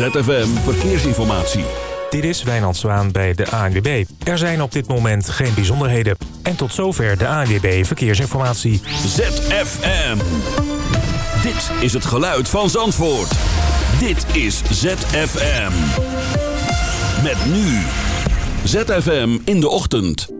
ZFM Verkeersinformatie. Dit is Wijnand Zwaan bij de ANWB. Er zijn op dit moment geen bijzonderheden. En tot zover de ANWB Verkeersinformatie. ZFM. Dit is het geluid van Zandvoort. Dit is ZFM. Met nu. ZFM in de ochtend.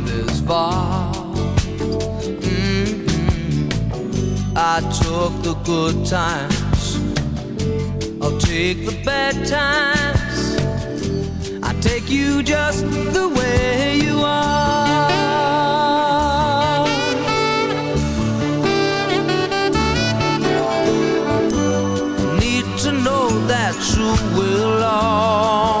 this. Mm-hmm. I took the good times, I'll take the bad times. I take you just the way you are. Need to know that you will always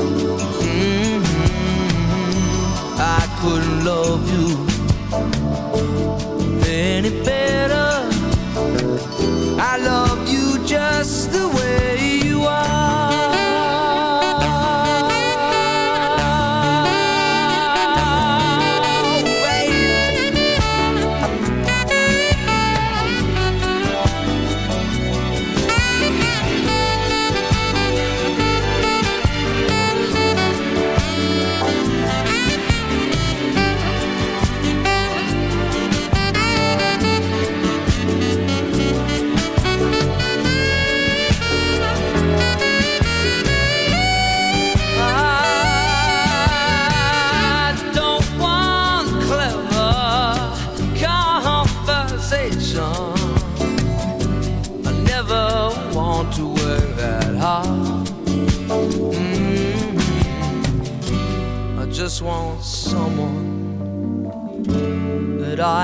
Mhm. I couldn't love you any better.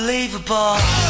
Unbelievable.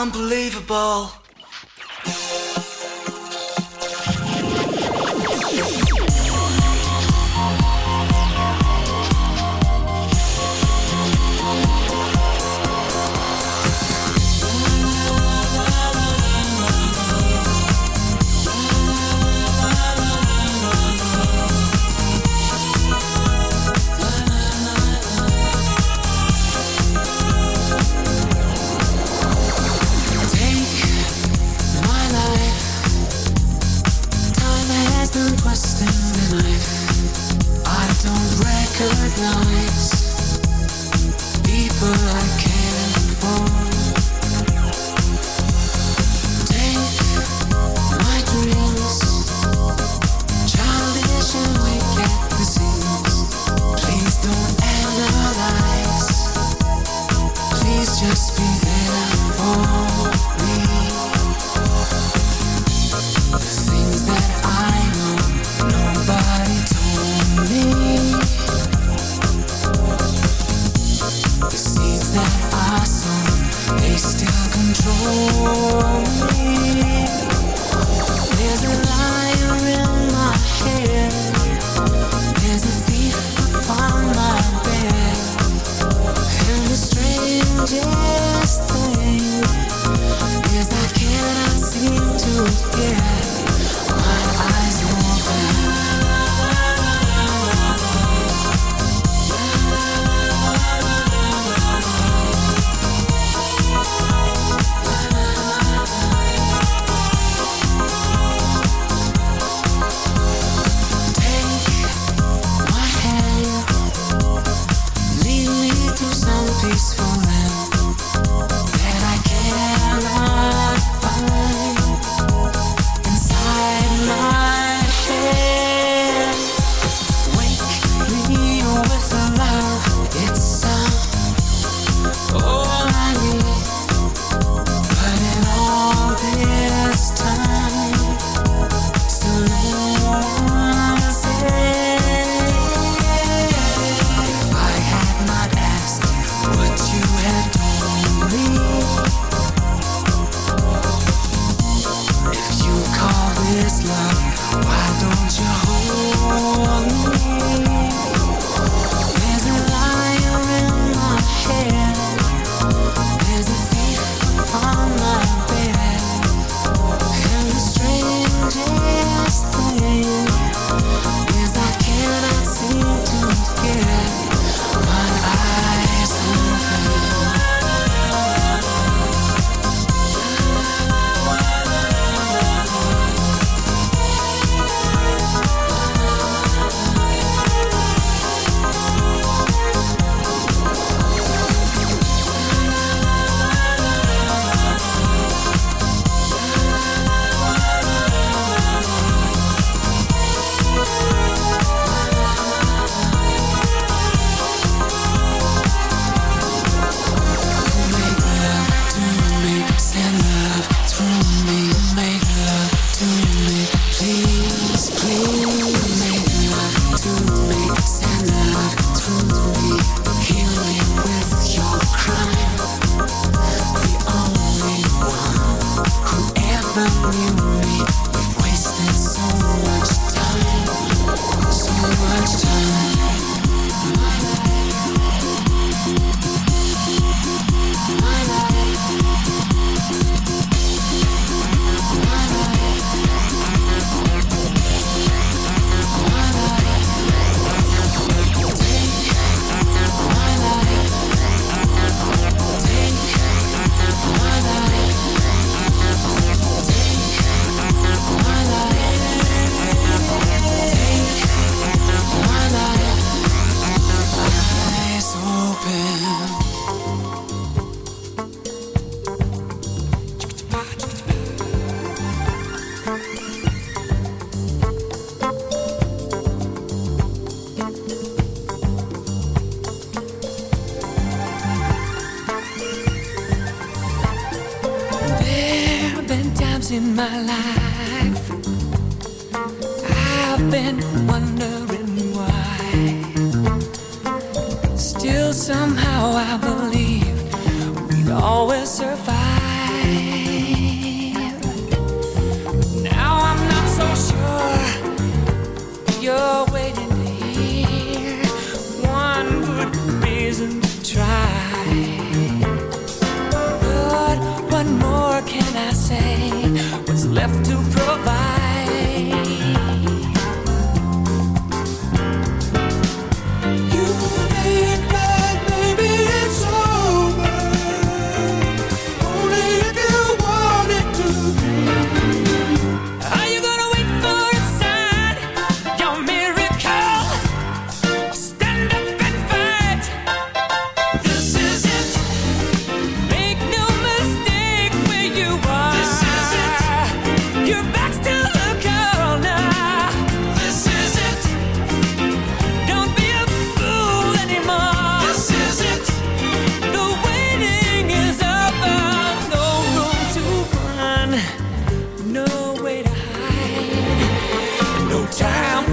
Unbelievable.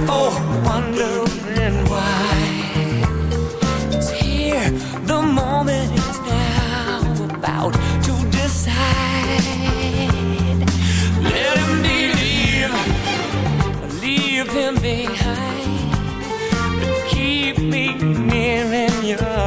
Oh, wondering why it's here. The moment is now about to decide. Let him leave, leave him behind, but keep me near in your.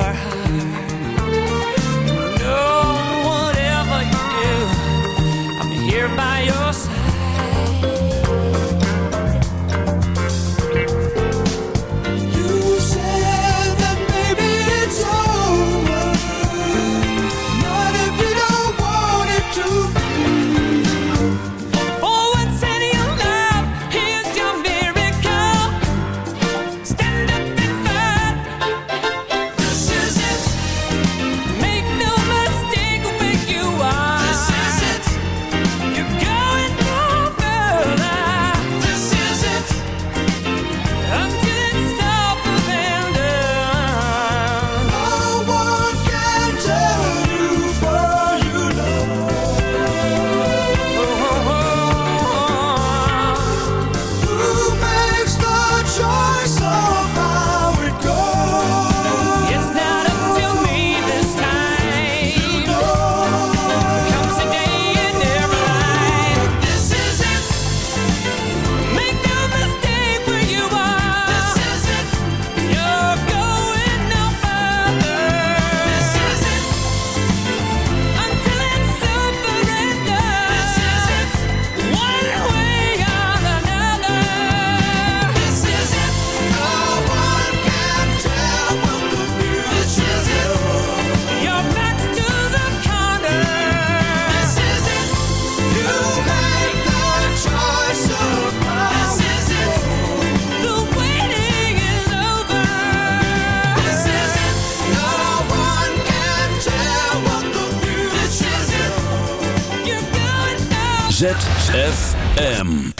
ZFM.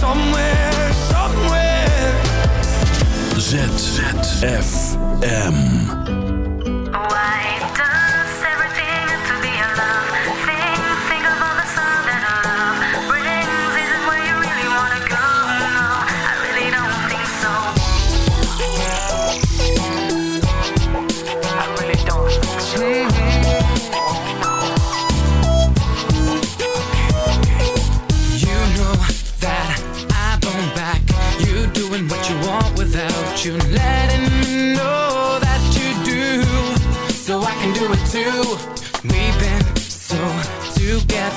Somewhere, somewhere. ZFM.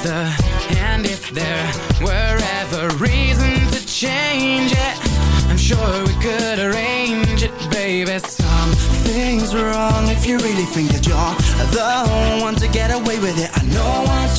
And if there were ever reason to change it, I'm sure we could arrange it, baby. Something's wrong if you really think that you're the one to get away with it. I know what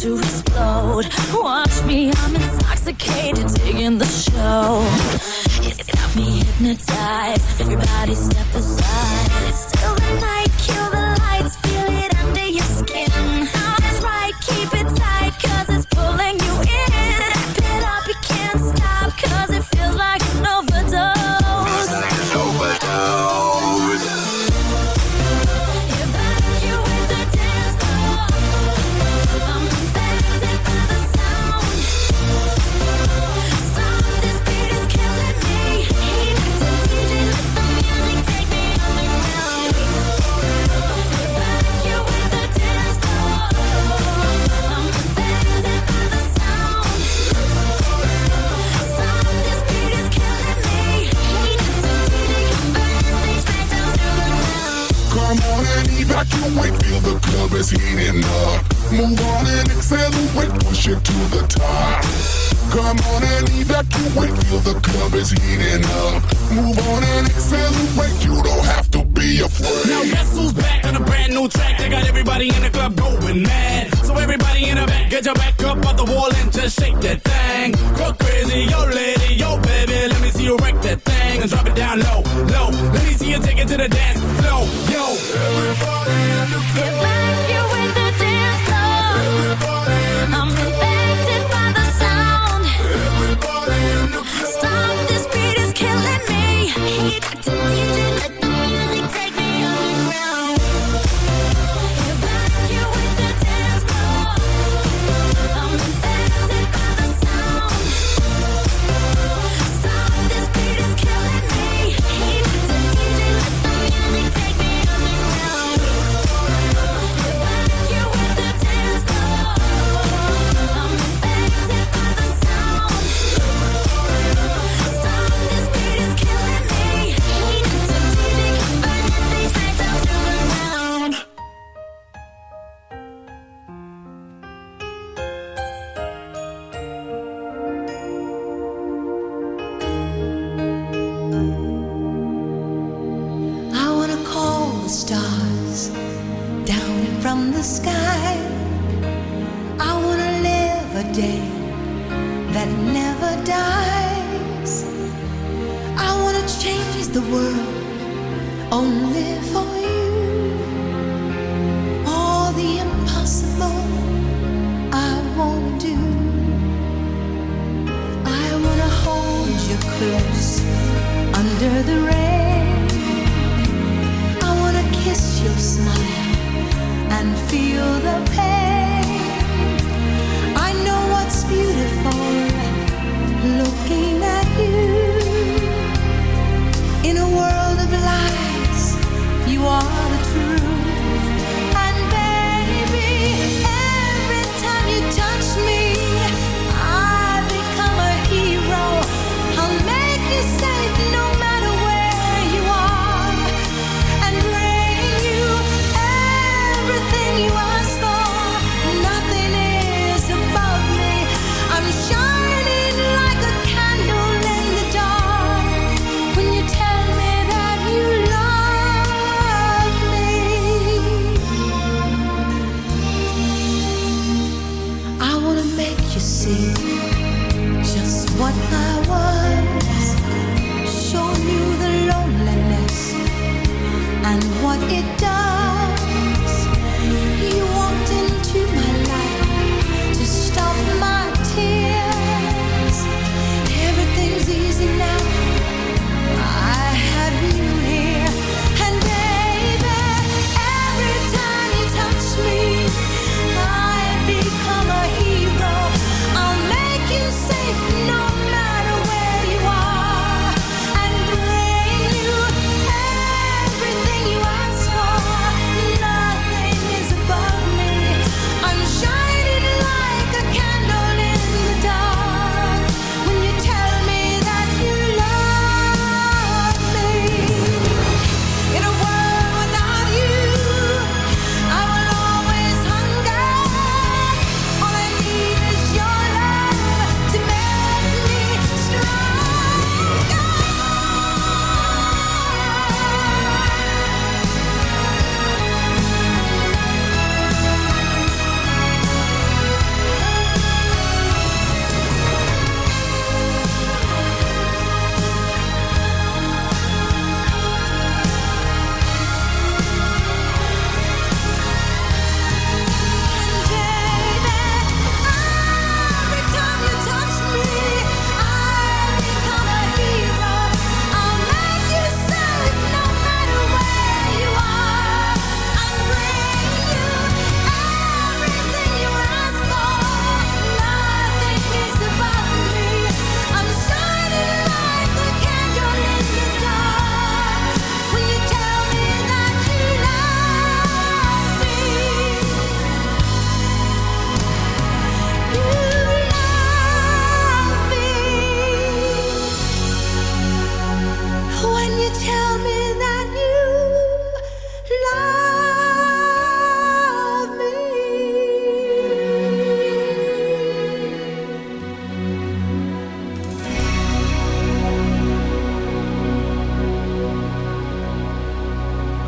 to the sky. I wanna live a day that never dies. I wanna change the world only for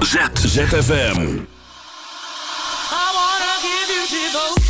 ZFM. I wanna give you devotion.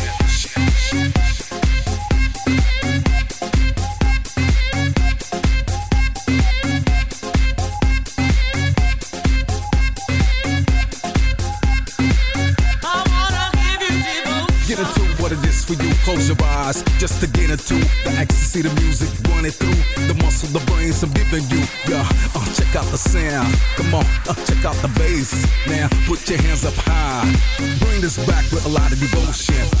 Sound. Come on, uh, check out the bass. Now put your hands up high. Bring this back with a lot of devotion.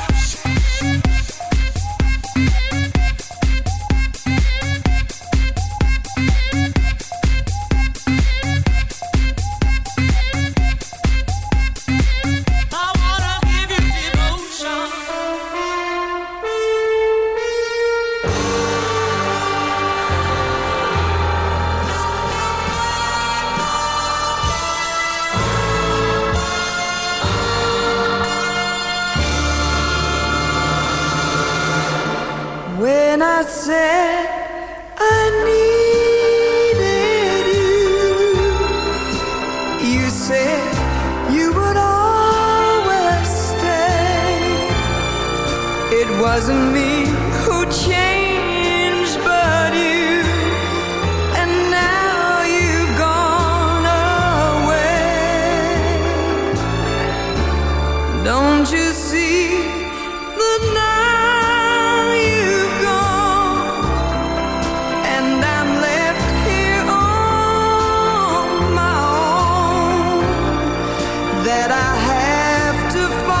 That I have to follow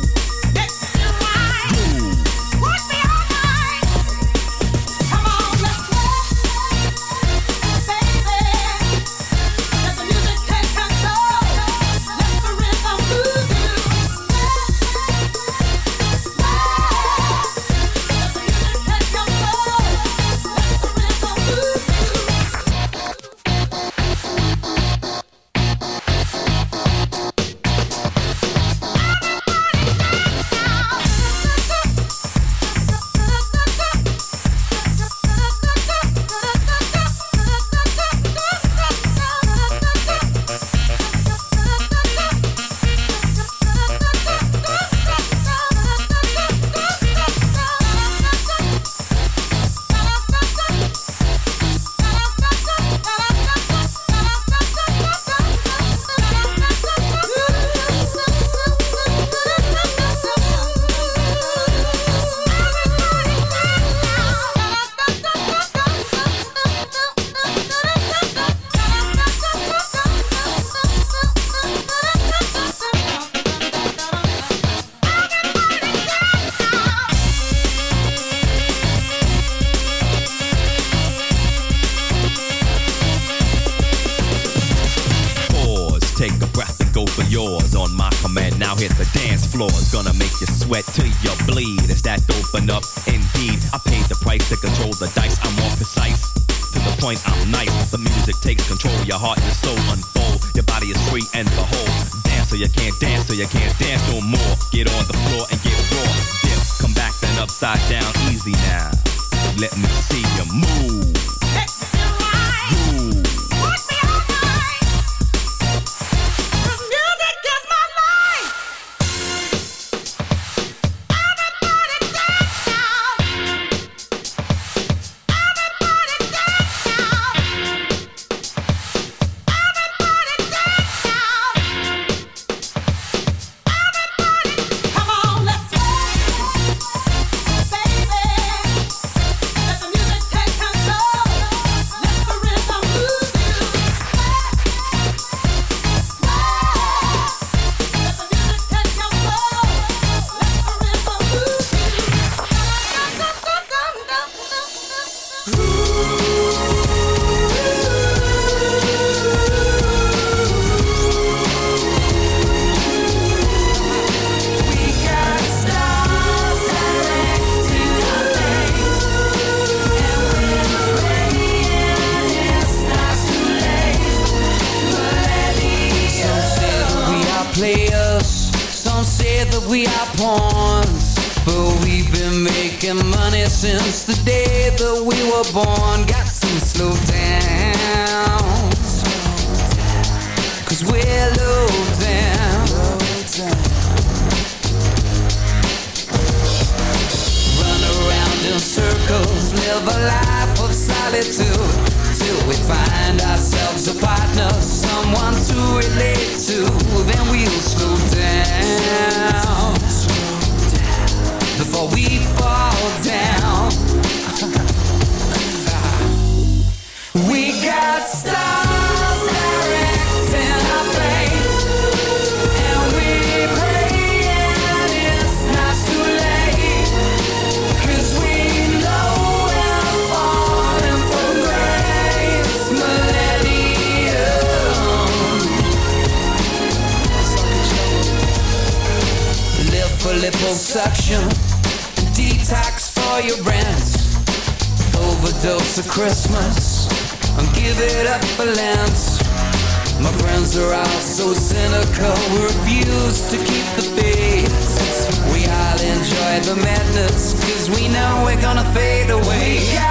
Sweat refuse to keep the pace We all enjoy the madness Cause we know we're gonna fade away.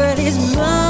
Girl is mine.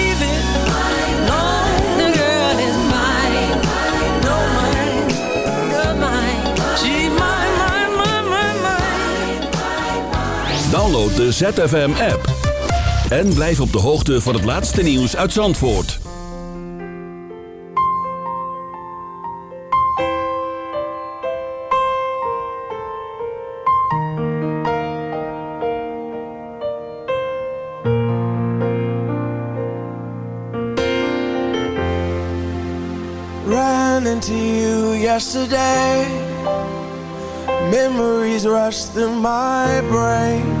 Download de ZFM app. En blijf op de hoogte van het laatste nieuws uit Zandvoort. Ran into you yesterday. Memories rush through my brain.